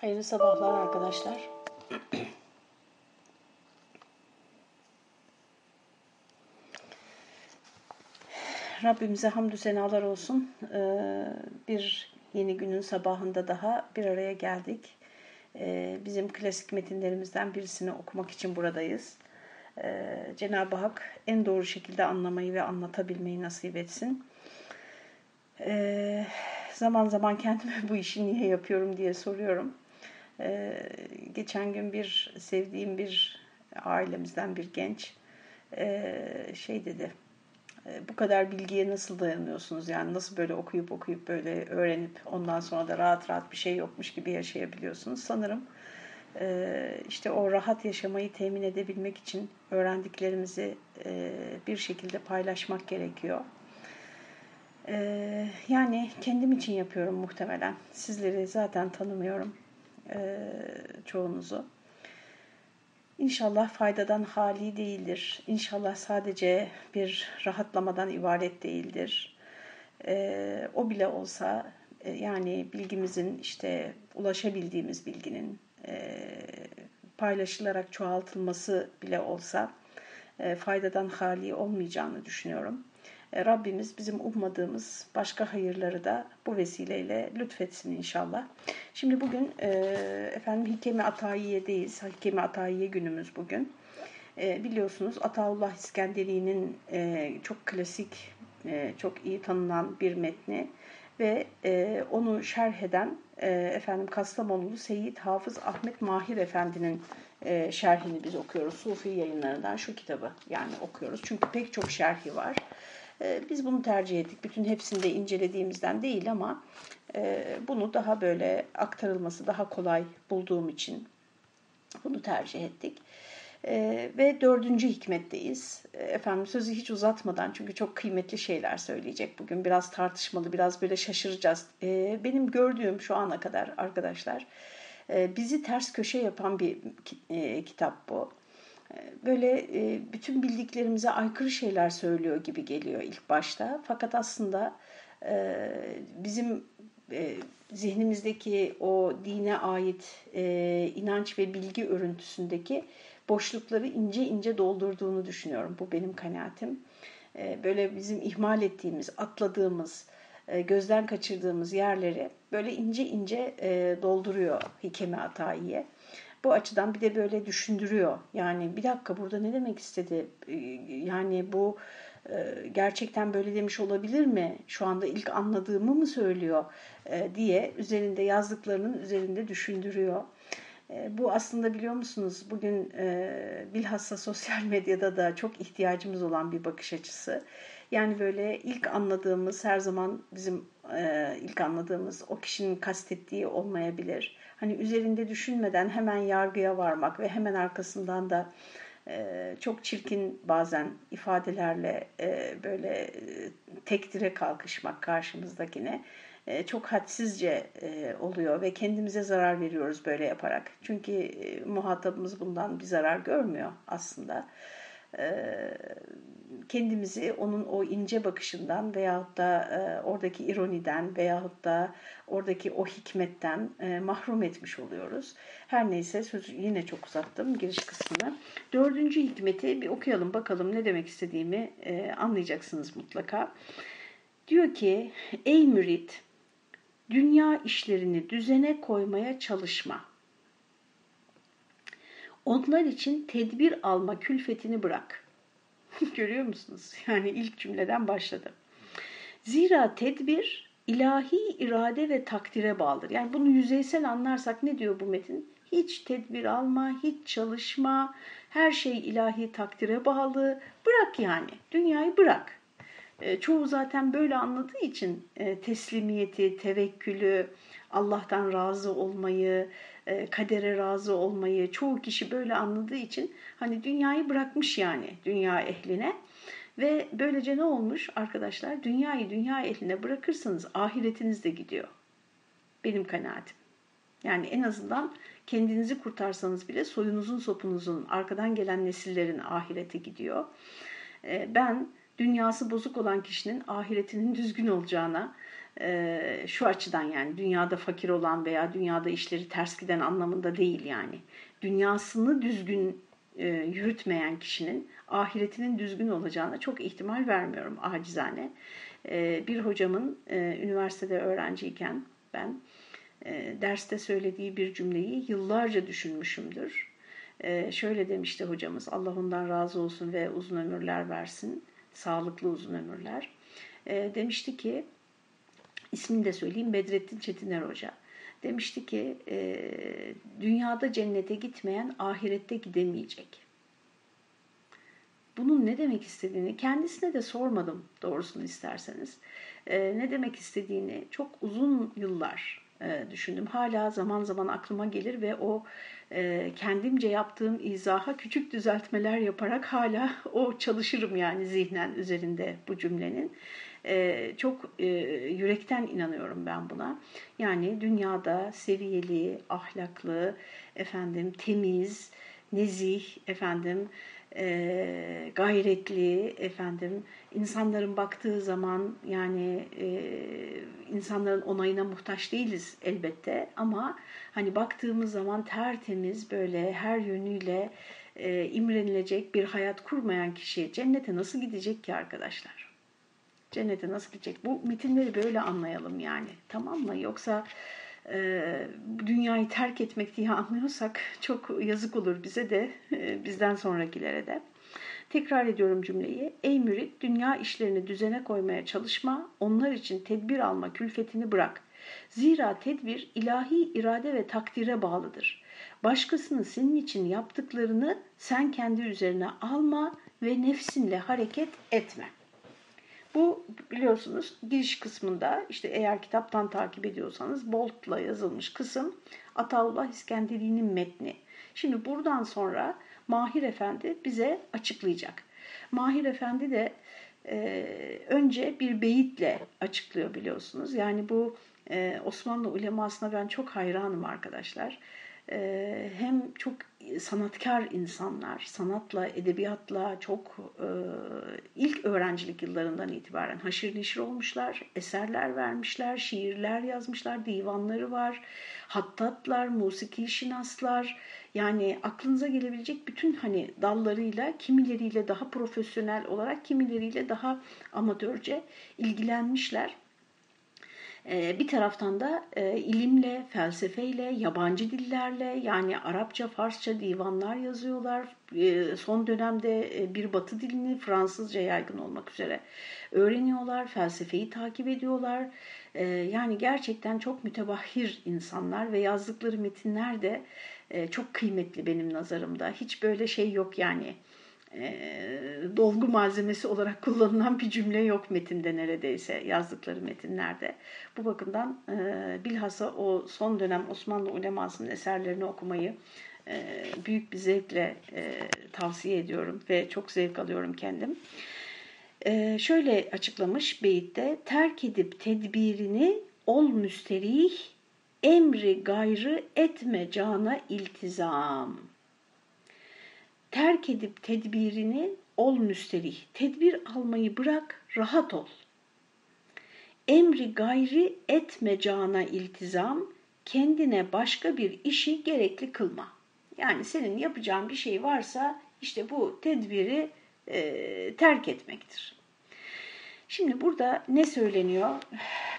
Hayırlı sabahlar arkadaşlar. Rabbimize hamdü senalar olsun. Ee, bir yeni günün sabahında daha bir araya geldik. Ee, bizim klasik metinlerimizden birisini okumak için buradayız. Ee, Cenab-ı Hak en doğru şekilde anlamayı ve anlatabilmeyi nasip etsin. Zaman zaman kendime bu işi niye yapıyorum diye soruyorum. Geçen gün bir sevdiğim bir ailemizden bir genç şey dedi e, bu kadar bilgiye nasıl dayanıyorsunuz? Yani nasıl böyle okuyup okuyup böyle öğrenip ondan sonra da rahat rahat bir şey yokmuş gibi yaşayabiliyorsunuz? Sanırım e, işte o rahat yaşamayı temin edebilmek için öğrendiklerimizi e, bir şekilde paylaşmak gerekiyor. Yani kendim için yapıyorum muhtemelen. Sizleri zaten tanımıyorum çoğunuzu. İnşallah faydadan hali değildir. İnşallah sadece bir rahatlamadan ibaret değildir. Ee, o bile olsa e, yani bilgimizin işte ulaşabildiğimiz bilginin e, paylaşılarak çoğaltılması bile olsa e, faydadan hali olmayacağını düşünüyorum. E, Rabbimiz bizim ummadığımız başka hayırları da bu vesileyle lütfetsin inşallah. Şimdi bugün e, efendim Hikemi Atayiye'deyiz. Hikemi Atayiye günümüz bugün. E, biliyorsunuz Ataullah İskenderi'nin çok klasik, çok iyi tanınan bir metni ve e, onu şerh eden e, efendim Kastamonulu Seyyid Hafız Ahmet Mahir Efendi'nin e, şerhini biz okuyoruz. Sufi yayınlarından şu kitabı yani okuyoruz. Çünkü pek çok şerhi var. Ee, biz bunu tercih ettik. Bütün hepsini de incelediğimizden değil ama e, bunu daha böyle aktarılması daha kolay bulduğum için bunu tercih ettik. Ee, ve dördüncü hikmetteyiz. Ee, efendim sözü hiç uzatmadan çünkü çok kıymetli şeyler söyleyecek bugün. Biraz tartışmalı, biraz böyle şaşıracağız. benim gördüğüm şu ana kadar arkadaşlar e, bizi ters köşe yapan bir e, kitap bu böyle e, bütün bildiklerimize aykırı şeyler söylüyor gibi geliyor ilk başta. Fakat aslında e, bizim e, zihnimizdeki o dine ait inanç ve bilgi örüntüsündeki boşlukları ince ince doldurduğunu düşünüyorum. Bu benim kanaatim. Böyle bizim ihmal ettiğimiz, atladığımız, gözden kaçırdığımız yerleri böyle ince ince dolduruyor Hikemi Atayiye. Bu açıdan bir de böyle düşündürüyor. Yani bir dakika burada ne demek istedi? Ee, yani bu e, gerçekten böyle demiş olabilir mi? Şu anda ilk anladığımı mı söylüyor e, diye üzerinde yazdıklarının üzerinde düşündürüyor. E, bu aslında biliyor musunuz bugün bilhassa sosyal medyada da çok ihtiyacımız olan bir bakış açısı. Yani böyle ilk anladığımız her zaman bizim ilk anladığımız o kişinin kastettiği olmayabilir hani üzerinde düşünmeden hemen yargıya varmak ve hemen arkasından da e, çok çirkin bazen ifadelerle e, böyle e, tekdire kalkışmak karşımızdakine çok hadsizce oluyor ve kendimize zarar veriyoruz böyle yaparak. Çünkü muhatabımız bundan bir zarar görmüyor aslında. E, kendimizi onun o ince bakışından veyahut da e, oradaki ironiden veyahut da oradaki o hikmetten e, mahrum etmiş oluyoruz. Her neyse sözü yine çok uzattım giriş kısmını. Dördüncü hikmeti bir okuyalım bakalım ne demek istediğimi e, anlayacaksınız mutlaka. Diyor ki ey mürit dünya işlerini düzene koymaya çalışma. Onlar için tedbir alma külfetini bırak. Görüyor musunuz? Yani ilk cümleden başladı. Zira tedbir ilahi irade ve takdire bağlıdır. Yani bunu yüzeysel anlarsak ne diyor bu metin? Hiç tedbir alma, hiç çalışma, her şey ilahi takdire bağlı. Bırak yani, dünyayı bırak. E, çoğu zaten böyle anladığı için e, teslimiyeti, tevekkülü, Allah'tan razı olmayı, e, kadere razı olmayı çoğu kişi böyle anladığı için hani dünyayı bırakmış yani dünya ehline. Ve böylece ne olmuş arkadaşlar? Dünyayı dünya ehline bırakırsanız ahiretiniz de gidiyor. Benim kanaatim. Yani en azından kendinizi kurtarsanız bile soyunuzun sopunuzun arkadan gelen nesillerin ahireti gidiyor. E, ben dünyası bozuk olan kişinin ahiretinin düzgün olacağına şu açıdan yani dünyada fakir olan veya dünyada işleri ters giden anlamında değil yani. Dünyasını düzgün yürütmeyen kişinin ahiretinin düzgün olacağına çok ihtimal vermiyorum acizane. Bir hocamın üniversitede öğrenciyken ben derste söylediği bir cümleyi yıllarca düşünmüşümdür. Şöyle demişti hocamız, Allah ondan razı olsun ve uzun ömürler versin, sağlıklı uzun ömürler. Demişti ki, ismini de söyleyeyim Bedrettin Çetiner Hoca. Demişti ki e, dünyada cennete gitmeyen ahirette gidemeyecek. Bunun ne demek istediğini kendisine de sormadım doğrusunu isterseniz. E, ne demek istediğini çok uzun yıllar e, düşündüm. Hala zaman zaman aklıma gelir ve o e, kendimce yaptığım izaha küçük düzeltmeler yaparak hala o çalışırım yani zihnen üzerinde bu cümlenin. E, çok e, yürekten inanıyorum ben buna. Yani dünyada seviyeli, ahlaklı, efendim temiz, nezih, efendim e, gayretli, efendim insanların baktığı zaman yani e, insanların onayına muhtaç değiliz elbette ama hani baktığımız zaman tertemiz böyle her yönüyle imrenilecek bir hayat kurmayan kişi cennete nasıl gidecek ki arkadaşlar? Cennete nasıl gidecek? Bu metinleri böyle anlayalım yani. Tamam mı? Yoksa e, dünyayı terk etmek diye anlıyorsak çok yazık olur bize de, e, bizden sonrakilere de. Tekrar ediyorum cümleyi. Ey mürit, dünya işlerini düzene koymaya çalışma, onlar için tedbir alma külfetini bırak. Zira tedbir ilahi irade ve takdire bağlıdır. Başkasının senin için yaptıklarını sen kendi üzerine alma ve nefsinle hareket etme. Bu biliyorsunuz giriş kısmında işte eğer kitaptan takip ediyorsanız bold'la yazılmış kısım Ataullah İskenderi'nin metni. Şimdi buradan sonra Mahir Efendi bize açıklayacak. Mahir Efendi de e, önce bir beyitle açıklıyor biliyorsunuz. Yani bu e, Osmanlı ulemasına ben çok hayranım arkadaşlar. Hem çok sanatkar insanlar, sanatla, edebiyatla çok ilk öğrencilik yıllarından itibaren haşır neşir olmuşlar, eserler vermişler, şiirler yazmışlar, divanları var, hattatlar, musiki şinaslar, yani aklınıza gelebilecek bütün hani dallarıyla, kimileriyle daha profesyonel olarak, kimileriyle daha amatörce ilgilenmişler. Ee, bir taraftan da e, ilimle, felsefeyle, yabancı dillerle yani Arapça, Farsça divanlar yazıyorlar. E, son dönemde e, bir batı dilini Fransızca yaygın olmak üzere öğreniyorlar, felsefeyi takip ediyorlar. Yani gerçekten çok mütebahhir insanlar ve yazdıkları metinler de çok kıymetli benim nazarımda. Hiç böyle şey yok yani dolgu malzemesi olarak kullanılan bir cümle yok metinde neredeyse yazdıkları metinlerde. Bu bakımdan bilhassa o son dönem Osmanlı ulemasının eserlerini okumayı büyük bir zevkle tavsiye ediyorum ve çok zevk alıyorum kendim. şöyle açıklamış beyitte terk edip tedbirini ol müsterih emri gayrı etme cana iltizam terk edip tedbirini ol müsterih. Tedbir almayı bırak, rahat ol. Emri gayri etme cana iltizam, kendine başka bir işi gerekli kılma. Yani senin yapacağın bir şey varsa işte bu tedbiri e, terk etmektir. Şimdi burada ne söyleniyor?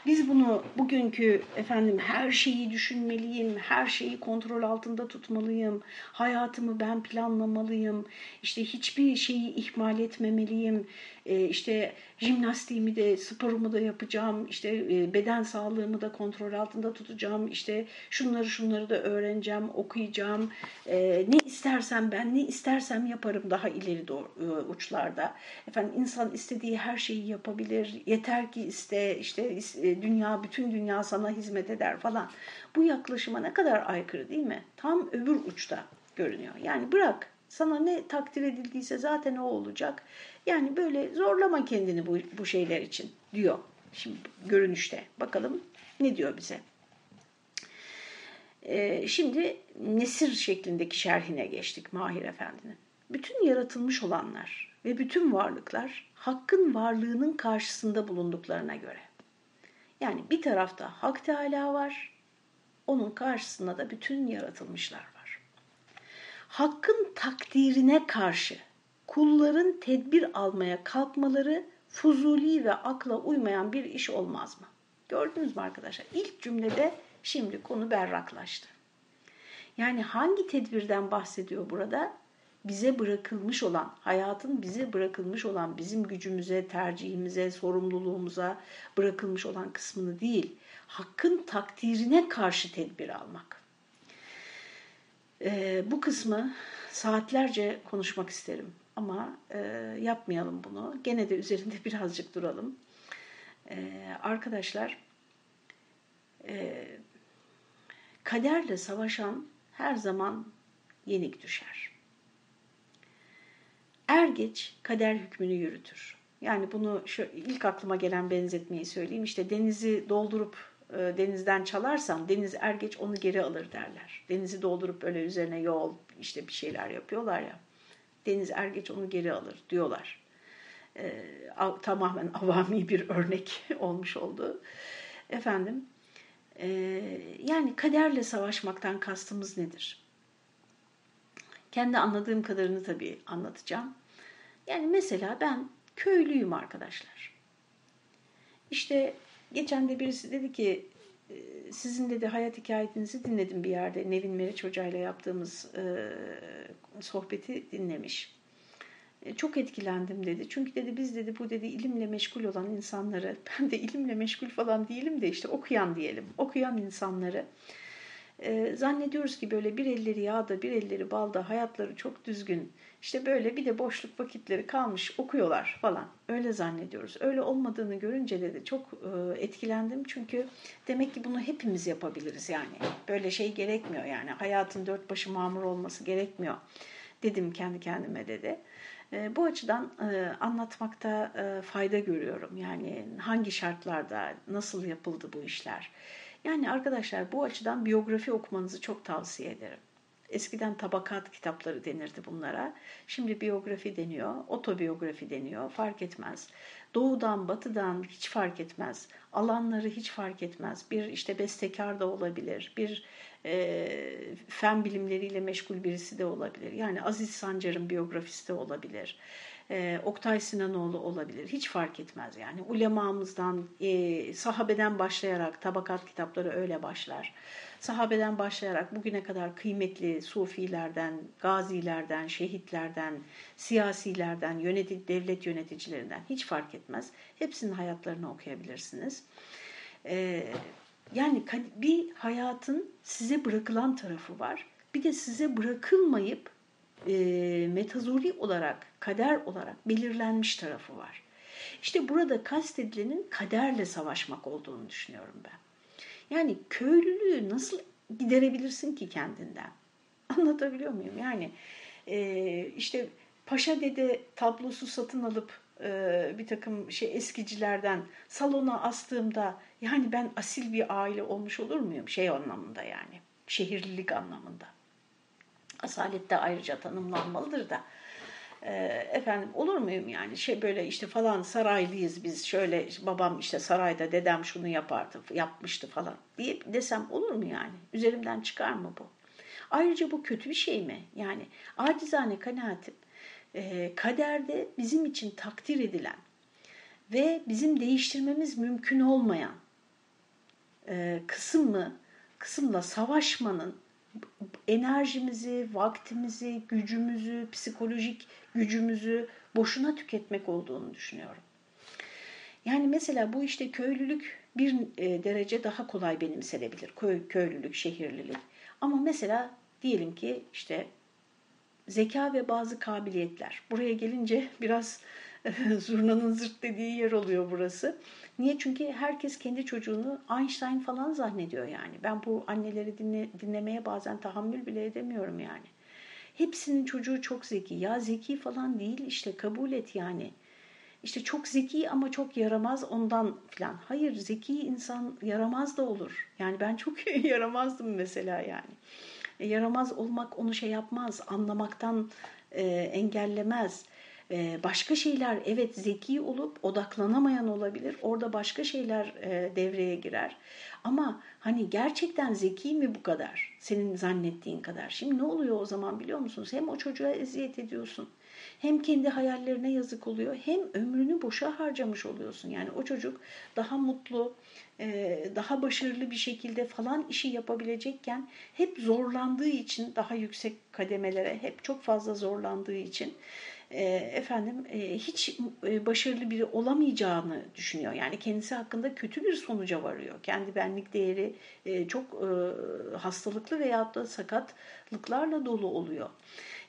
Biz bunu bugünkü efendim her şeyi düşünmeliyim, her şeyi kontrol altında tutmalıyım, hayatımı ben planlamalıyım, işte hiçbir şeyi ihmal etmemeliyim, e, işte jimnastiğimi de sporumu da yapacağım, işte e, beden sağlığımı da kontrol altında tutacağım, işte şunları şunları da öğreneceğim, okuyacağım, e, ne istersem ben ne istersem yaparım daha ileri e, uçlarda. Efendim insan istediği her şeyi yapabilir, yeter ki iste, işte dünya bütün dünya sana hizmet eder falan. Bu yaklaşıma ne kadar aykırı değil mi? Tam öbür uçta görünüyor. Yani bırak sana ne takdir edildiyse zaten o olacak. Yani böyle zorlama kendini bu, bu şeyler için diyor. Şimdi görünüşte bakalım ne diyor bize. Ee, şimdi nesir şeklindeki şerhine geçtik Mahir Efendi'nin. Bütün yaratılmış olanlar ve bütün varlıklar hakkın varlığının karşısında bulunduklarına göre Yani bir tarafta Hak Teala var, onun karşısında da bütün yaratılmışlar var. Hakkın takdirine karşı kulların tedbir almaya kalkmaları fuzuli ve akla uymayan bir iş olmaz mı? Gördünüz mü arkadaşlar? İlk cümlede şimdi konu berraklaştı. Yani hangi tedbirden bahsediyor burada? Bize bırakılmış olan, hayatın bize bırakılmış olan, bizim gücümüze, tercihimize, sorumluluğumuza bırakılmış olan kısmını değil, hakkın takdirine karşı tedbir almak. Ee, bu kısmı saatlerce konuşmak isterim ama e, yapmayalım bunu. Gene de üzerinde birazcık duralım. Ee, arkadaşlar, e, kaderle savaşan her zaman yenik düşer. Er geç kader hükmünü yürütür. Yani bunu şu ilk aklıma gelen benzetmeyi söyleyeyim. İşte denizi doldurup e, denizden çalarsam deniz er geç onu geri alır derler. Denizi doldurup böyle üzerine yol işte bir şeyler yapıyorlar ya. Deniz er geç onu geri alır diyorlar. E, tamamen avami bir örnek olmuş oldu. Efendim e, yani kaderle savaşmaktan kastımız nedir? Kendi anladığım kadarını tabii anlatacağım. Yani mesela ben köylüyüm arkadaşlar. İşte geçen de birisi dedi ki sizin dedi hayat hikayenizi dinledim bir yerde. Nevin Meriç Hoca yaptığımız e, sohbeti dinlemiş. E, çok etkilendim dedi. Çünkü dedi biz dedi bu dedi ilimle meşgul olan insanları, ben de ilimle meşgul falan değilim de işte okuyan diyelim. Okuyan insanları e, zannediyoruz ki böyle bir elleri yağda bir elleri balda hayatları çok düzgün. İşte böyle bir de boşluk vakitleri kalmış okuyorlar falan. Öyle zannediyoruz. Öyle olmadığını görünce de, çok e, etkilendim. Çünkü demek ki bunu hepimiz yapabiliriz yani. Böyle şey gerekmiyor yani. Hayatın dört başı mamur olması gerekmiyor dedim kendi kendime dedi. Bu açıdan anlatmakta fayda görüyorum. Yani hangi şartlarda nasıl yapıldı bu işler. Yani arkadaşlar bu açıdan biyografi okumanızı çok tavsiye ederim. Eskiden tabakat kitapları denirdi bunlara. Şimdi biyografi deniyor, otobiyografi deniyor, fark etmez. Doğudan, batıdan hiç fark etmez. Alanları hiç fark etmez. Bir işte bestekar da olabilir, bir e, fen bilimleriyle meşgul birisi de olabilir. Yani Aziz Sancar'ın biyografisi de olabilir. E, Oktay Sinanoğlu olabilir. Hiç fark etmez yani. Ulemamızdan, e, sahabeden başlayarak tabakat kitapları öyle başlar. Sahabeden başlayarak bugüne kadar kıymetli sufilerden, gazilerden, şehitlerden, siyasilerden, yönetici, devlet yöneticilerinden hiç fark etmez. Hepsinin hayatlarını okuyabilirsiniz. E, yani bir hayatın size bırakılan tarafı var. Bir de size bırakılmayıp e, metazori olarak, kader olarak belirlenmiş tarafı var. İşte burada kastedilenin kaderle savaşmak olduğunu düşünüyorum ben. Yani köylülüğü nasıl giderebilirsin ki kendinden? Anlatabiliyor muyum? Yani e, işte Paşa Dede tablosu satın alıp e, bir takım şey eskicilerden salona astığımda yani ben asil bir aile olmuş olur muyum? Şey anlamında yani şehirlilik anlamında. Asalet de ayrıca tanımlanmalıdır da. E, efendim olur muyum yani şey böyle işte falan saraylıyız biz şöyle babam işte sarayda dedem şunu yapardı yapmıştı falan diye desem olur mu yani? Üzerimden çıkar mı bu? Ayrıca bu kötü bir şey mi? Yani acizane kanaatim e, kaderde bizim için takdir edilen ve bizim değiştirmemiz mümkün olmayan e, kısmı, kısımla savaşmanın enerjimizi, vaktimizi, gücümüzü, psikolojik gücümüzü boşuna tüketmek olduğunu düşünüyorum. Yani mesela bu işte köylülük bir e, derece daha kolay benimsenebilir. Köy, köylülük, şehirlilik. Ama mesela diyelim ki işte zeka ve bazı kabiliyetler. Buraya gelince biraz zurnanın zırt dediği yer oluyor burası. Niye? Çünkü herkes kendi çocuğunu Einstein falan zannediyor yani. Ben bu anneleri dinle, dinlemeye bazen tahammül bile edemiyorum yani. Hepsinin çocuğu çok zeki. Ya zeki falan değil işte kabul et yani. İşte çok zeki ama çok yaramaz ondan falan. Hayır zeki insan yaramaz da olur. Yani ben çok yaramazdım mesela yani. E, yaramaz olmak onu şey yapmaz, anlamaktan e, engellemez. Ee, başka şeyler evet zeki olup odaklanamayan olabilir. Orada başka şeyler e, devreye girer. Ama hani gerçekten zeki mi bu kadar? Senin zannettiğin kadar. Şimdi ne oluyor o zaman biliyor musunuz? Hem o çocuğa eziyet ediyorsun. Hem kendi hayallerine yazık oluyor hem ömrünü boşa harcamış oluyorsun. Yani o çocuk daha mutlu, e, daha başarılı bir şekilde falan işi yapabilecekken hep zorlandığı için daha yüksek kademelere hep çok fazla zorlandığı için e, efendim e, hiç başarılı biri olamayacağını düşünüyor. Yani kendisi hakkında kötü bir sonuca varıyor. Kendi benlik değeri çok hastalıklı veyahut da sakatlıklarla dolu oluyor.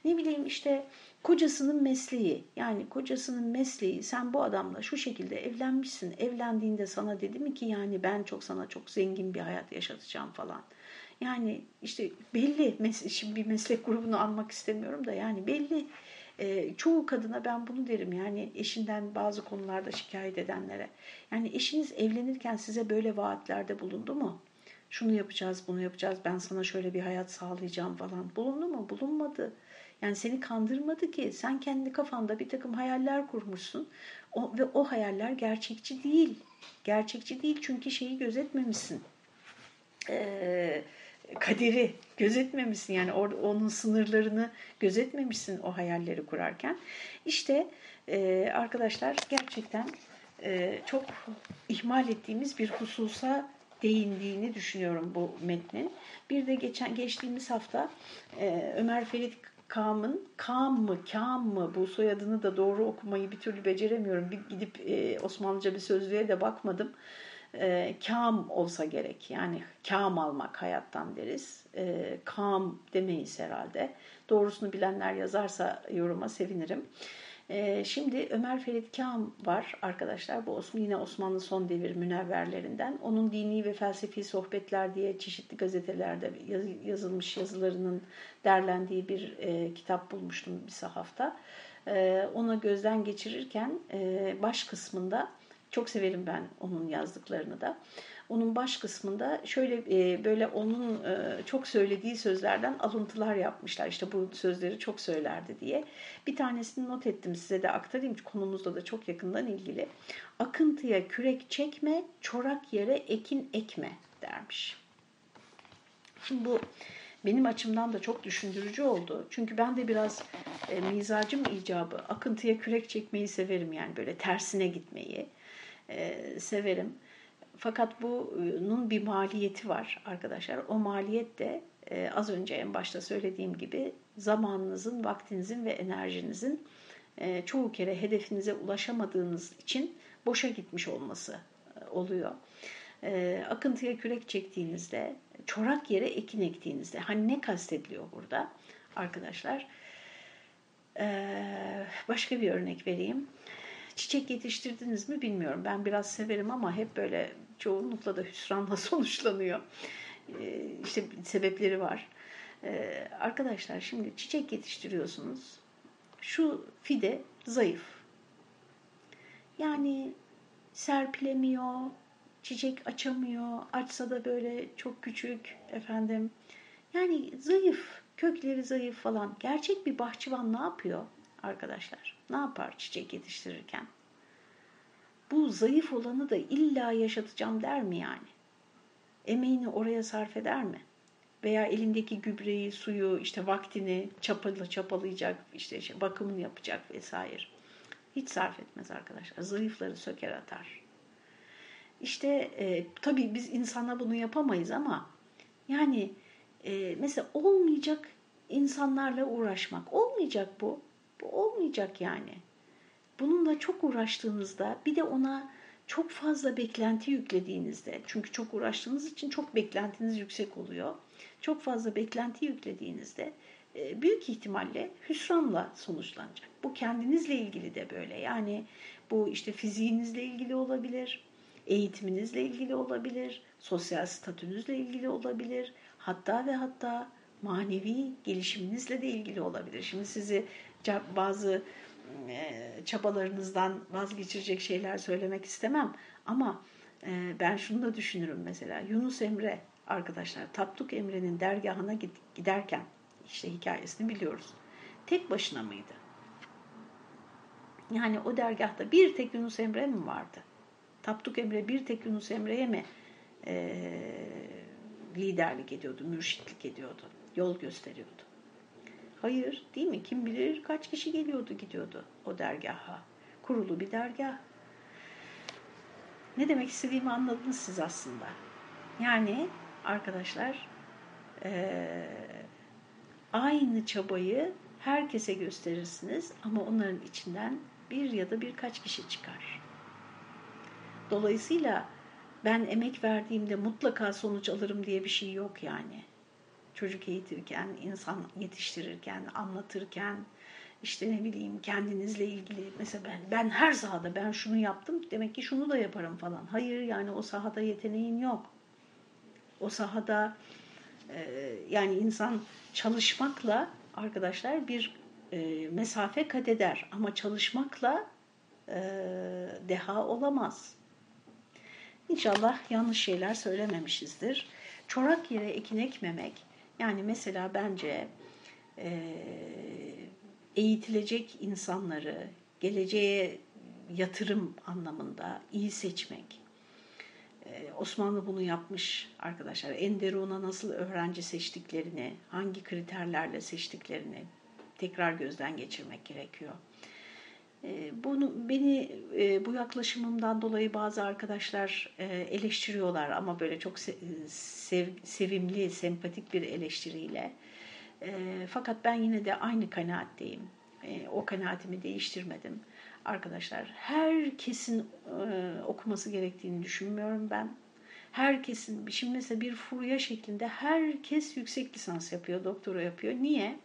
Ne bileyim işte Kocasının mesleği yani kocasının mesleği sen bu adamla şu şekilde evlenmişsin. Evlendiğinde sana dedi mi ki yani ben çok sana çok zengin bir hayat yaşatacağım falan. Yani işte belli bir meslek grubunu almak istemiyorum da yani belli e, çoğu kadına ben bunu derim yani eşinden bazı konularda şikayet edenlere. Yani eşiniz evlenirken size böyle vaatlerde bulundu mu? Şunu yapacağız, bunu yapacağız, ben sana şöyle bir hayat sağlayacağım falan. Bulundu mu? Bulunmadı. Yani seni kandırmadı ki. Sen kendi kafanda bir takım hayaller kurmuşsun o, ve o hayaller gerçekçi değil. Gerçekçi değil çünkü şeyi gözetmemişsin. Ee, kaderi gözetmemişsin yani or, onun sınırlarını gözetmemişsin o hayalleri kurarken. İşte e, arkadaşlar gerçekten e, çok ihmal ettiğimiz bir hususa değindiğini düşünüyorum bu metnin. Bir de geçen geçtiğimiz hafta e, Ömer Ferit Kam'ın Kam mı Kam mı bu soyadını da doğru okumayı bir türlü beceremiyorum. Bir gidip e, Osmanlıca bir sözlüğe de bakmadım. E, Kam olsa gerek yani Kam almak hayattan deriz. E, Kam demeyiz herhalde. Doğrusunu bilenler yazarsa yoruma sevinirim. Ee, şimdi Ömer Ferit Kam var arkadaşlar. Bu Osman, yine Osmanlı son devir münevverlerinden. Onun dini ve felsefi sohbetler diye çeşitli gazetelerde yazılmış yazılarının derlendiği bir e, kitap bulmuştum bir sahafta. E, onu gözden geçirirken e, baş kısmında çok severim ben onun yazdıklarını da onun baş kısmında şöyle e, böyle onun e, çok söylediği sözlerden alıntılar yapmışlar. İşte bu sözleri çok söylerdi diye. Bir tanesini not ettim size de aktarayım. Konumuzda da çok yakından ilgili. Akıntıya kürek çekme, çorak yere ekin ekme dermiş. Şimdi bu benim açımdan da çok düşündürücü oldu. Çünkü ben de biraz e, mizacım icabı akıntıya kürek çekmeyi severim yani böyle tersine gitmeyi e, severim. Fakat bunun bir maliyeti var arkadaşlar. O maliyet de e, az önce en başta söylediğim gibi zamanınızın, vaktinizin ve enerjinizin e, çoğu kere hedefinize ulaşamadığınız için boşa gitmiş olması oluyor. Akıntıya kürek çektiğinizde, çorak yere ekin ektiğinizde, hani ne kastediliyor burada arkadaşlar? Başka bir örnek vereyim. Çiçek yetiştirdiniz mi bilmiyorum. Ben biraz severim ama hep böyle çoğunlukla da hüsranla sonuçlanıyor. Ee, işte sebepleri var. Ee, arkadaşlar şimdi çiçek yetiştiriyorsunuz. Şu fide zayıf. Yani serpilemiyor, çiçek açamıyor, açsa da böyle çok küçük efendim. Yani zayıf, kökleri zayıf falan. Gerçek bir bahçıvan ne yapıyor arkadaşlar? Ne yapar çiçek yetiştirirken? bu zayıf olanı da illa yaşatacağım der mi yani? Emeğini oraya sarf eder mi? Veya elindeki gübreyi, suyu, işte vaktini çapalı çapalayacak, işte şey, bakımını yapacak vesaire. Hiç sarf etmez arkadaşlar. Zayıfları söker atar. İşte e, tabii biz insana bunu yapamayız ama yani e, mesela olmayacak insanlarla uğraşmak. Olmayacak bu. Olmayacak yani. Bununla çok uğraştığınızda bir de ona çok fazla beklenti yüklediğinizde çünkü çok uğraştığınız için çok beklentiniz yüksek oluyor. Çok fazla beklenti yüklediğinizde e, büyük ihtimalle hüsranla sonuçlanacak. Bu kendinizle ilgili de böyle. Yani bu işte fiziğinizle ilgili olabilir, eğitiminizle ilgili olabilir, sosyal statünüzle ilgili olabilir. Hatta ve hatta manevi gelişiminizle de ilgili olabilir. Şimdi sizi bazı e, çabalarınızdan vazgeçirecek şeyler söylemek istemem. Ama e, ben şunu da düşünürüm mesela. Yunus Emre arkadaşlar Tapduk Emre'nin dergahına giderken işte hikayesini biliyoruz. Tek başına mıydı? Yani o dergahta bir tek Yunus Emre mi vardı? Tapduk Emre bir tek Yunus Emre'ye mi e, liderlik ediyordu, mürşitlik ediyordu, yol gösteriyordu? Hayır değil mi? Kim bilir kaç kişi geliyordu gidiyordu o dergaha. Kurulu bir dergah. Ne demek istediğimi anladınız siz aslında. Yani arkadaşlar e, aynı çabayı herkese gösterirsiniz ama onların içinden bir ya da birkaç kişi çıkar. Dolayısıyla ben emek verdiğimde mutlaka sonuç alırım diye bir şey yok yani. Çocuk eğitirken, insan yetiştirirken, anlatırken, işte ne bileyim kendinizle ilgili mesela ben ben her sahada ben şunu yaptım demek ki şunu da yaparım falan. Hayır yani o sahada yeteneğin yok. O sahada e, yani insan çalışmakla arkadaşlar bir e, mesafe kat eder ama çalışmakla e, deha olamaz. İnşallah yanlış şeyler söylememişizdir. Çorak yere ekin ekmemek yani mesela bence e, eğitilecek insanları geleceğe yatırım anlamında iyi seçmek. Ee, Osmanlı bunu yapmış arkadaşlar. Enderun'a nasıl öğrenci seçtiklerini, hangi kriterlerle seçtiklerini tekrar gözden geçirmek gerekiyor. Ee, bunu beni e, bu yaklaşımımdan dolayı bazı arkadaşlar e, eleştiriyorlar ama böyle çok sev, sevimli, sempatik bir eleştiriyle. E, fakat ben yine de aynı kanaatteyim. E, o kanaatimi değiştirmedim. Arkadaşlar herkesin e, okuması gerektiğini düşünmüyorum ben. Herkesin, şimdi mesela bir furya şeklinde herkes yüksek lisans yapıyor, doktora yapıyor. Niye?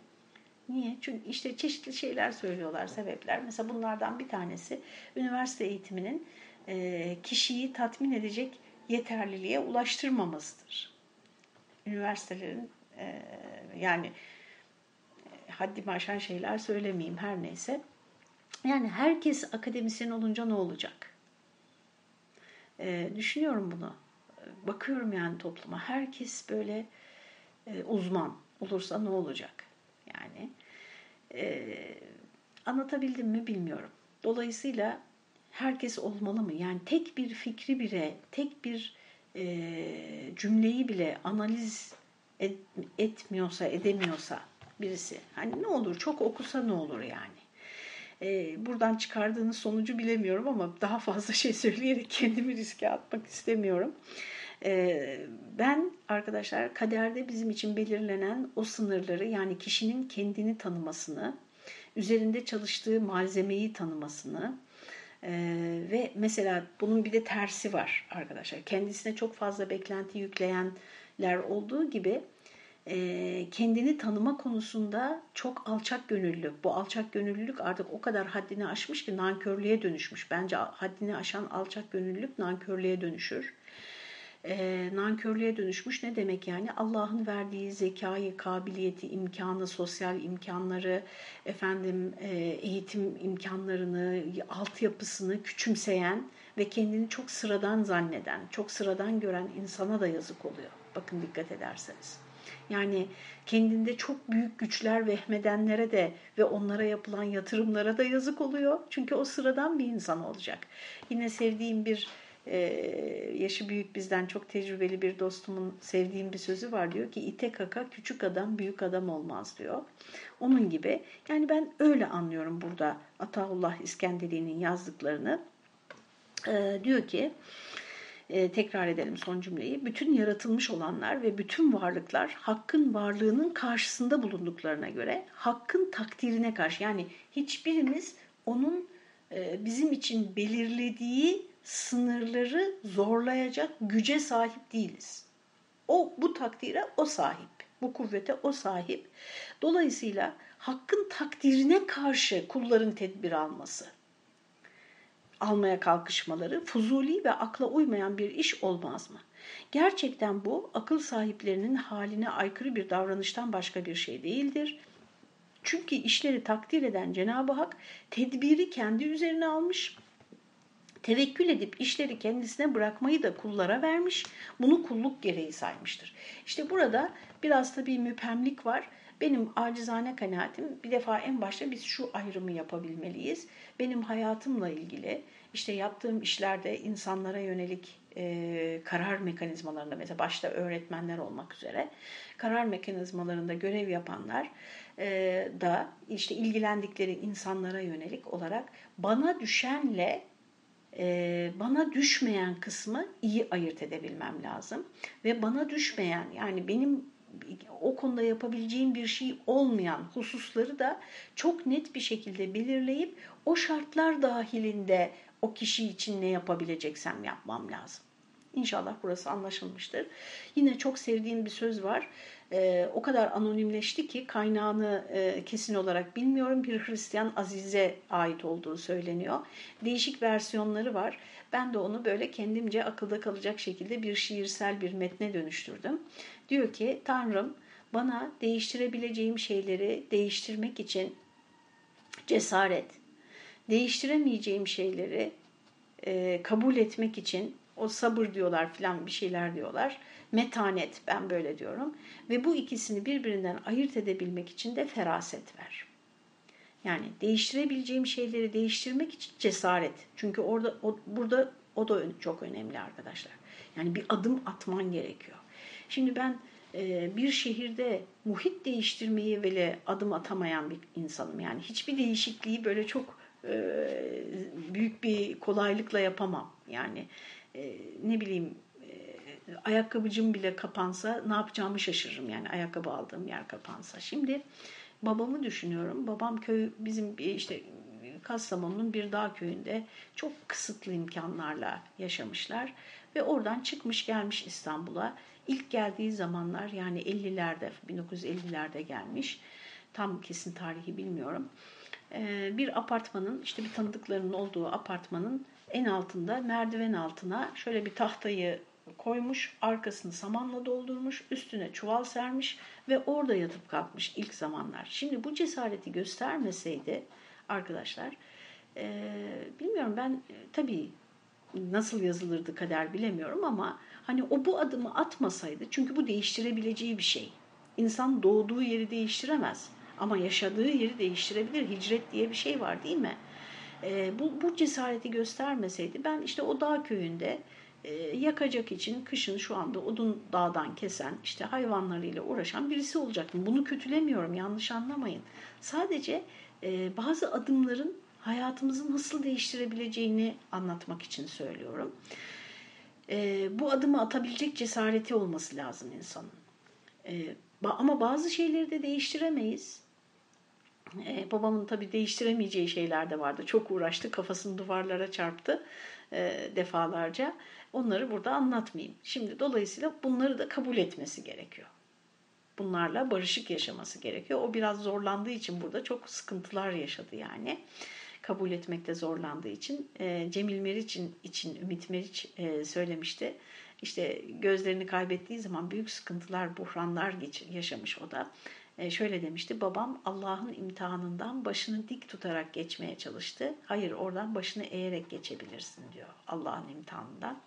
Niye? Çünkü işte çeşitli şeyler söylüyorlar, sebepler. Mesela bunlardan bir tanesi üniversite eğitiminin e, kişiyi tatmin edecek yeterliliğe ulaştırmamasıdır. Üniversitelerin e, yani e, haddimi aşan şeyler söylemeyeyim her neyse. Yani herkes akademisyen olunca ne olacak? E, düşünüyorum bunu. Bakıyorum yani topluma. Herkes böyle e, uzman olursa ne olacak? E, anlatabildim mi bilmiyorum. Dolayısıyla herkes olmalı mı? Yani tek bir fikri bile, tek bir e, cümleyi bile analiz et, etmiyorsa, edemiyorsa birisi. Hani ne olur çok okusa ne olur yani. Ee, buradan çıkardığınız sonucu bilemiyorum ama daha fazla şey söyleyerek kendimi riske atmak istemiyorum. Ee, ben arkadaşlar kaderde bizim için belirlenen o sınırları yani kişinin kendini tanımasını, üzerinde çalıştığı malzemeyi tanımasını, ee, ve mesela bunun bir de tersi var arkadaşlar. Kendisine çok fazla beklenti yükleyenler olduğu gibi e, kendini tanıma konusunda çok alçak gönüllü. Bu alçak gönüllülük artık o kadar haddini aşmış ki nankörlüğe dönüşmüş. Bence haddini aşan alçak gönüllülük nankörlüğe dönüşür. E, nankörlüğe dönüşmüş ne demek yani? Allah'ın verdiği zekayı, kabiliyeti, imkanı, sosyal imkanları, efendim e, eğitim imkanlarını, altyapısını küçümseyen ve kendini çok sıradan zanneden, çok sıradan gören insana da yazık oluyor. Bakın dikkat ederseniz. Yani kendinde çok büyük güçler vehmedenlere de ve onlara yapılan yatırımlara da yazık oluyor. Çünkü o sıradan bir insan olacak. Yine sevdiğim bir e, yaşı büyük bizden çok tecrübeli bir dostumun sevdiğim bir sözü var diyor ki ite kaka küçük adam büyük adam olmaz diyor. Onun gibi yani ben öyle anlıyorum burada Ataullah İskenderi'nin yazdıklarını. E, diyor ki e, tekrar edelim son cümleyi. Bütün yaratılmış olanlar ve bütün varlıklar hakkın varlığının karşısında bulunduklarına göre hakkın takdirine karşı yani hiçbirimiz onun e, bizim için belirlediği sınırları zorlayacak güce sahip değiliz. O bu takdire o sahip. Bu kuvvete o sahip. Dolayısıyla hakkın takdirine karşı kulların tedbir alması almaya kalkışmaları fuzuli ve akla uymayan bir iş olmaz mı? Gerçekten bu akıl sahiplerinin haline aykırı bir davranıştan başka bir şey değildir. Çünkü işleri takdir eden Cenab-ı Hak tedbiri kendi üzerine almış, Tevekkül edip işleri kendisine bırakmayı da kullara vermiş, bunu kulluk gereği saymıştır. İşte burada biraz da bir müphemlik var. Benim acizane kanaatim bir defa en başta biz şu ayrımı yapabilmeliyiz. Benim hayatımla ilgili işte yaptığım işlerde insanlara yönelik e, karar mekanizmalarında mesela başta öğretmenler olmak üzere karar mekanizmalarında görev yapanlar e, da işte ilgilendikleri insanlara yönelik olarak bana düşenle e, bana düşmeyen kısmı iyi ayırt edebilmem lazım ve bana düşmeyen yani benim o konuda yapabileceğim bir şey olmayan hususları da çok net bir şekilde belirleyip o şartlar dahilinde o kişi için ne yapabileceksem yapmam lazım. İnşallah burası anlaşılmıştır. Yine çok sevdiğim bir söz var. Ee, o kadar anonimleşti ki kaynağını e, kesin olarak bilmiyorum. Bir Hristiyan Aziz'e ait olduğu söyleniyor. Değişik versiyonları var. Ben de onu böyle kendimce akılda kalacak şekilde bir şiirsel bir metne dönüştürdüm. Diyor ki Tanrım bana değiştirebileceğim şeyleri değiştirmek için cesaret, değiştiremeyeceğim şeyleri e, kabul etmek için o sabır diyorlar filan bir şeyler diyorlar. Metanet ben böyle diyorum. Ve bu ikisini birbirinden ayırt edebilmek için de feraset ver. Yani değiştirebileceğim şeyleri değiştirmek için cesaret. Çünkü orada o, burada o da çok önemli arkadaşlar. Yani bir adım atman gerekiyor. Şimdi ben e, bir şehirde muhit değiştirmeyi bile adım atamayan bir insanım. Yani hiçbir değişikliği böyle çok e, büyük bir kolaylıkla yapamam. Yani e, ne bileyim e, ayakkabıcım bile kapansa ne yapacağımı şaşırırım. Yani ayakkabı aldığım yer kapansa. Şimdi babamı düşünüyorum. Babam köy bizim işte Kastamonu'nun bir dağ köyünde çok kısıtlı imkanlarla yaşamışlar ve oradan çıkmış gelmiş İstanbul'a. İlk geldiği zamanlar yani 50'lerde 1950'lerde gelmiş. Tam kesin tarihi bilmiyorum. Ee, bir apartmanın işte bir tanıdıklarının olduğu apartmanın en altında merdiven altına şöyle bir tahtayı koymuş, arkasını samanla doldurmuş, üstüne çuval sermiş ve orada yatıp kalkmış ilk zamanlar. Şimdi bu cesareti göstermeseydi arkadaşlar, e, bilmiyorum ben e, tabii nasıl yazılırdı kader bilemiyorum ama hani o bu adımı atmasaydı çünkü bu değiştirebileceği bir şey. İnsan doğduğu yeri değiştiremez ama yaşadığı yeri değiştirebilir. Hicret diye bir şey var değil mi? E, bu, bu cesareti göstermeseydi ben işte o dağ köyünde e, yakacak için kışın şu anda odun dağdan kesen işte hayvanlarıyla uğraşan birisi olacaktım. Bunu kötülemiyorum yanlış anlamayın. Sadece e, bazı adımların hayatımızı nasıl değiştirebileceğini anlatmak için söylüyorum. E, bu adımı atabilecek cesareti olması lazım insanın. E, ama bazı şeyleri de değiştiremeyiz. E, babamın tabii değiştiremeyeceği şeyler de vardı. Çok uğraştı, kafasını duvarlara çarptı e, defalarca. Onları burada anlatmayayım. Şimdi dolayısıyla bunları da kabul etmesi gerekiyor. Bunlarla barışık yaşaması gerekiyor. O biraz zorlandığı için burada çok sıkıntılar yaşadı yani. Kabul etmekte zorlandığı için. E, Cemil Meriç için, Ümit Meriç e, söylemişti. İşte gözlerini kaybettiği zaman büyük sıkıntılar, buhranlar yaşamış o da. E, şöyle demişti, babam Allah'ın imtihanından başını dik tutarak geçmeye çalıştı. Hayır oradan başını eğerek geçebilirsin diyor Allah'ın imtihanından.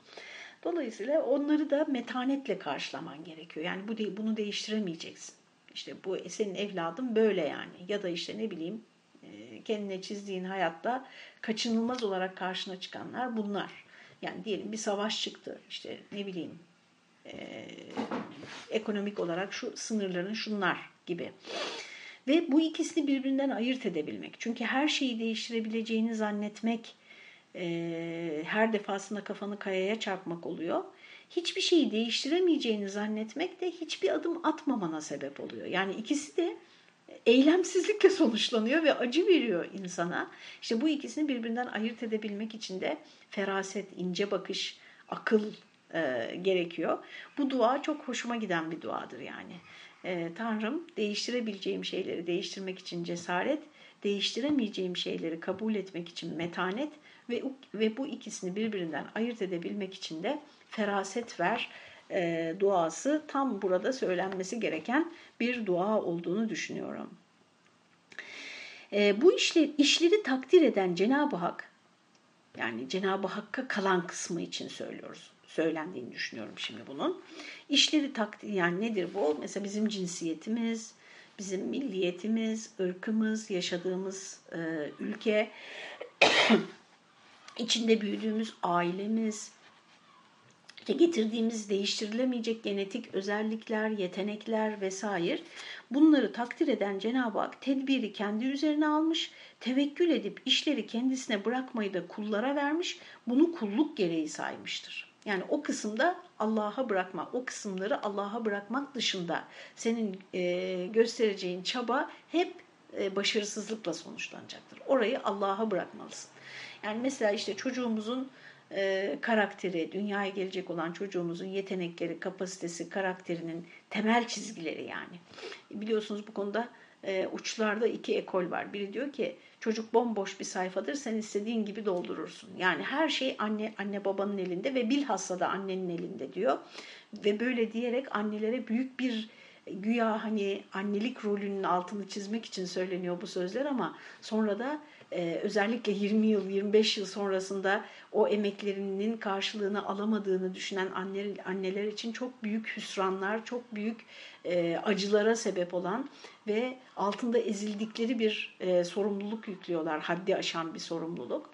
Dolayısıyla onları da metanetle karşılaman gerekiyor. Yani bu bunu değiştiremeyeceksin. İşte bu senin evladın böyle yani. Ya da işte ne bileyim e, kendine çizdiğin hayatta kaçınılmaz olarak karşına çıkanlar bunlar. Yani diyelim bir savaş çıktı. İşte ne bileyim e, ekonomik olarak şu sınırların şunlar gibi. Ve bu ikisini birbirinden ayırt edebilmek. Çünkü her şeyi değiştirebileceğini zannetmek e, her defasında kafanı kayaya çarpmak oluyor. Hiçbir şeyi değiştiremeyeceğini zannetmek de hiçbir adım atmamana sebep oluyor. Yani ikisi de eylemsizlikle sonuçlanıyor ve acı veriyor insana. İşte bu ikisini birbirinden ayırt edebilmek için de feraset, ince bakış, akıl e, gerekiyor. Bu dua çok hoşuma giden bir duadır yani. E, Tanrım değiştirebileceğim şeyleri değiştirmek için cesaret, değiştiremeyeceğim şeyleri kabul etmek için metanet ve, ve bu ikisini birbirinden ayırt edebilmek için de feraset ver e, duası tam burada söylenmesi gereken bir dua olduğunu düşünüyorum. E, bu işleri, işleri takdir eden Cenab-ı Hak Yani Cenab-ı Hakk'a kalan kısmı için söylüyoruz. Söylendiğini düşünüyorum şimdi bunun. İşleri takdir yani nedir bu? Mesela bizim cinsiyetimiz, bizim milliyetimiz, ırkımız, yaşadığımız e, ülke, içinde büyüdüğümüz ailemiz, getirdiğimiz değiştirilemeyecek genetik özellikler, yetenekler vesaire bunları takdir eden Cenab-ı Hak tedbiri kendi üzerine almış, tevekkül edip işleri kendisine bırakmayı da kullara vermiş, bunu kulluk gereği saymıştır. Yani o kısımda Allah'a bırakmak, o kısımları Allah'a bırakmak dışında senin e, göstereceğin çaba hep e, başarısızlıkla sonuçlanacaktır. Orayı Allah'a bırakmalısın. Yani mesela işte çocuğumuzun e, karakteri, dünyaya gelecek olan çocuğumuzun yetenekleri, kapasitesi, karakterinin temel çizgileri yani. Biliyorsunuz bu konuda e, uçlarda iki ekol var. Biri diyor ki çocuk bomboş bir sayfadır sen istediğin gibi doldurursun. Yani her şey anne anne babanın elinde ve bilhassa da annenin elinde diyor. Ve böyle diyerek annelere büyük bir güya hani annelik rolünün altını çizmek için söyleniyor bu sözler ama sonra da e, özellikle 20 yıl 25 yıl sonrasında o emeklerinin karşılığını alamadığını düşünen anneler, anneler için çok büyük hüsranlar, çok büyük e, acılara sebep olan ve altında ezildikleri bir e, sorumluluk yüklüyorlar, haddi aşan bir sorumluluk.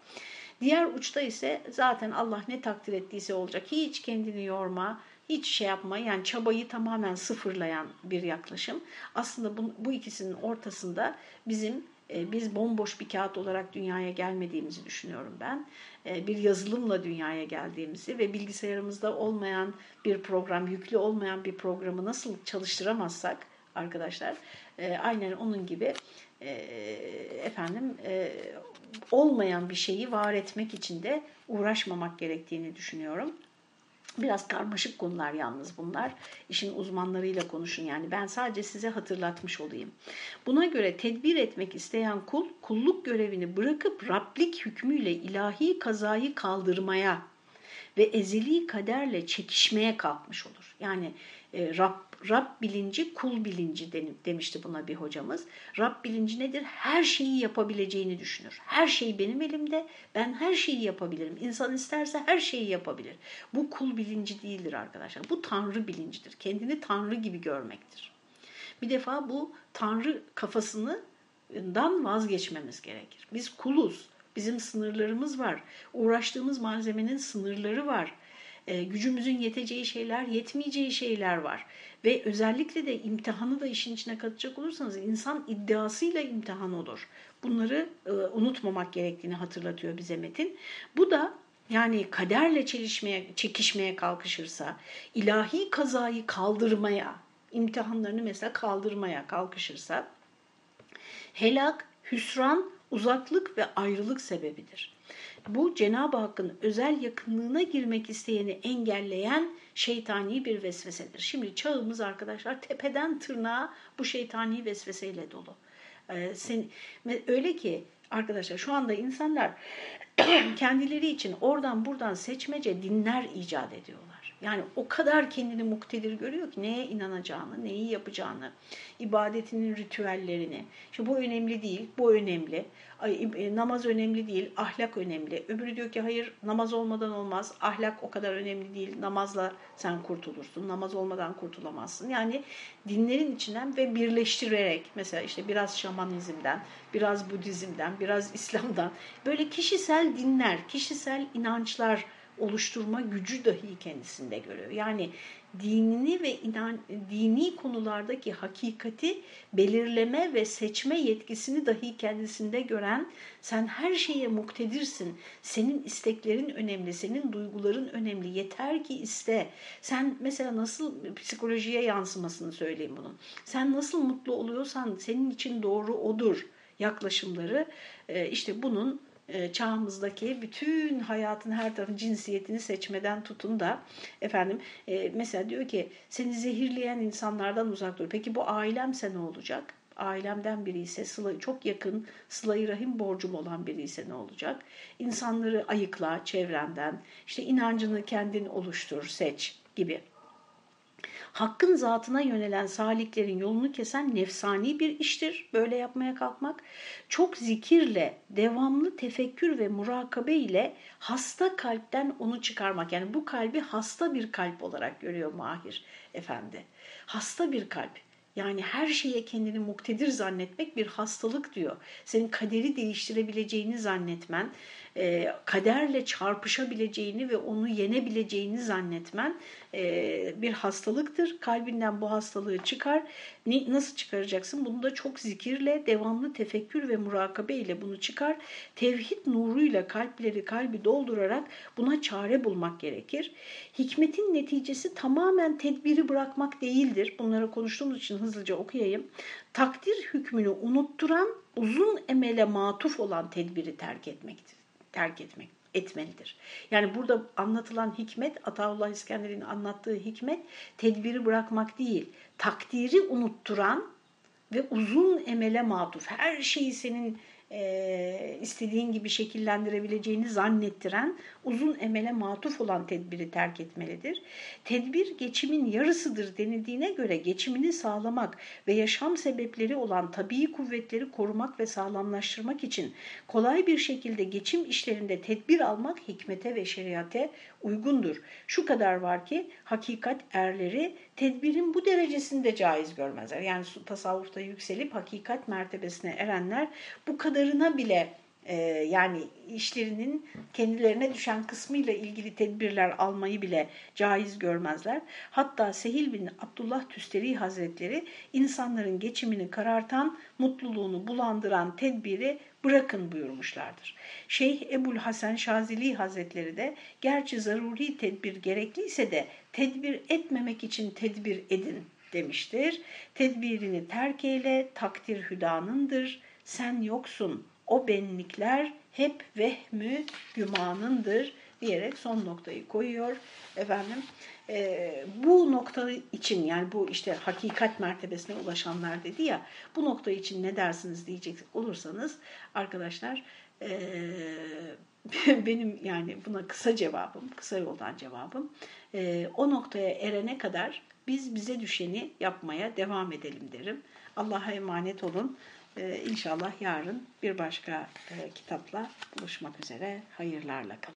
Diğer uçta ise zaten Allah ne takdir ettiyse olacak. Hiç kendini yorma, hiç şey yapma yani çabayı tamamen sıfırlayan bir yaklaşım. Aslında bu, bu ikisinin ortasında bizim biz bomboş bir kağıt olarak dünyaya gelmediğimizi düşünüyorum ben. E, bir yazılımla dünyaya geldiğimizi ve bilgisayarımızda olmayan bir program, yüklü olmayan bir programı nasıl çalıştıramazsak arkadaşlar e, aynen onun gibi efendim olmayan bir şeyi var etmek için de uğraşmamak gerektiğini düşünüyorum. Biraz karmaşık konular yalnız bunlar. İşin uzmanlarıyla konuşun yani. Ben sadece size hatırlatmış olayım. Buna göre tedbir etmek isteyen kul, kulluk görevini bırakıp Rablik hükmüyle ilahi kazayı kaldırmaya ve ezeli kaderle çekişmeye kalkmış olur. Yani e, Rab, Rab bilinci kul bilinci demişti buna bir hocamız. Rab bilinci nedir? Her şeyi yapabileceğini düşünür. Her şey benim elimde. Ben her şeyi yapabilirim. İnsan isterse her şeyi yapabilir. Bu kul bilinci değildir arkadaşlar. Bu tanrı bilincidir. Kendini tanrı gibi görmektir. Bir defa bu tanrı kafasından vazgeçmemiz gerekir. Biz kuluz. Bizim sınırlarımız var. Uğraştığımız malzemenin sınırları var e, gücümüzün yeteceği şeyler, yetmeyeceği şeyler var. Ve özellikle de imtihanı da işin içine katacak olursanız insan iddiasıyla imtihan olur. Bunları e, unutmamak gerektiğini hatırlatıyor bize Metin. Bu da yani kaderle çelişmeye, çekişmeye kalkışırsa, ilahi kazayı kaldırmaya, imtihanlarını mesela kaldırmaya kalkışırsa, helak, hüsran, uzaklık ve ayrılık sebebidir. Bu Cenab-ı Hakk'ın özel yakınlığına girmek isteyeni engelleyen şeytani bir vesvesedir. Şimdi çağımız arkadaşlar tepeden tırnağa bu şeytani vesveseyle dolu. Ee, öyle ki arkadaşlar şu anda insanlar kendileri için oradan buradan seçmece dinler icat ediyorlar. Yani o kadar kendini muktedir görüyor ki neye inanacağını, neyi yapacağını, ibadetinin ritüellerini. İşte bu önemli değil, bu önemli. E, namaz önemli değil, ahlak önemli. Öbürü diyor ki hayır namaz olmadan olmaz, ahlak o kadar önemli değil, namazla sen kurtulursun, namaz olmadan kurtulamazsın. Yani dinlerin içinden ve birleştirerek mesela işte biraz şamanizmden, biraz Budizm'den, biraz İslam'dan böyle kişisel dinler, kişisel inançlar oluşturma gücü dahi kendisinde görüyor. Yani dinini ve inan, dini konulardaki hakikati belirleme ve seçme yetkisini dahi kendisinde gören sen her şeye muktedirsin. Senin isteklerin önemli, senin duyguların önemli. Yeter ki iste. Sen mesela nasıl psikolojiye yansımasını söyleyeyim bunun. Sen nasıl mutlu oluyorsan senin için doğru odur yaklaşımları işte bunun e, çağımızdaki bütün hayatın her tarafı cinsiyetini seçmeden tutun da efendim e, mesela diyor ki seni zehirleyen insanlardan uzak dur. Peki bu ailemse ne olacak? ailemden biri ise sıla, çok yakın sılayı rahim borcum olan biri ise ne olacak? İnsanları ayıkla çevrenden, işte inancını kendin oluştur, seç gibi. Hakkın zatına yönelen saliklerin yolunu kesen nefsani bir iştir böyle yapmaya kalkmak. Çok zikirle, devamlı tefekkür ve murakabe ile hasta kalpten onu çıkarmak. Yani bu kalbi hasta bir kalp olarak görüyor Mahir Efendi. Hasta bir kalp. Yani her şeye kendini muktedir zannetmek bir hastalık diyor. Senin kaderi değiştirebileceğini zannetmen, e, kaderle çarpışabileceğini ve onu yenebileceğini zannetmen e, bir hastalıktır. Kalbinden bu hastalığı çıkar. Nasıl çıkaracaksın? Bunu da çok zikirle, devamlı tefekkür ve murakabe ile bunu çıkar. Tevhid nuruyla kalpleri kalbi doldurarak buna çare bulmak gerekir. Hikmetin neticesi tamamen tedbiri bırakmak değildir. Bunları konuştuğumuz için hızlıca okuyayım. Takdir hükmünü unutturan, uzun emele matuf olan tedbiri terk etmektir. Terk etmek etmelidir. Yani burada anlatılan hikmet, Ataullah İskender'in anlattığı hikmet tedbiri bırakmak değil, takdiri unutturan ve uzun emele matuf, her şeyi senin e, istediğin gibi şekillendirebileceğini zannettiren, uzun emele matuf olan tedbiri terk etmelidir. Tedbir geçimin yarısıdır denildiğine göre geçimini sağlamak ve yaşam sebepleri olan tabii kuvvetleri korumak ve sağlamlaştırmak için kolay bir şekilde geçim işlerinde tedbir almak hikmete ve şeriate uygundur. Şu kadar var ki hakikat erleri tedbirin bu derecesinde caiz görmezler. Yani tasavvufta yükselip hakikat mertebesine erenler bu kadarına bile e, yani işlerinin kendilerine düşen kısmıyla ilgili tedbirler almayı bile caiz görmezler. Hatta Sehil bin Abdullah Tüsteri Hazretleri insanların geçimini karartan, mutluluğunu bulandıran tedbiri bırakın buyurmuşlardır. Şeyh Ebul Hasan Şazili Hazretleri de gerçi zaruri tedbir gerekliyse de tedbir etmemek için tedbir edin demiştir. Tedbirini terk eyle, takdir hüdanındır, sen yoksun, o benlikler hep vehmü gümanındır diyerek son noktayı koyuyor. Efendim e, bu nokta için yani bu işte hakikat mertebesine ulaşanlar dedi ya bu nokta için ne dersiniz diyecek olursanız arkadaşlar e, benim yani buna kısa cevabım, kısa yoldan cevabım e, o noktaya erene kadar biz bize düşeni yapmaya devam edelim derim. Allah'a emanet olun. Ee, inşallah yarın bir başka e, kitapla buluşmak üzere. Hayırlarla kalın.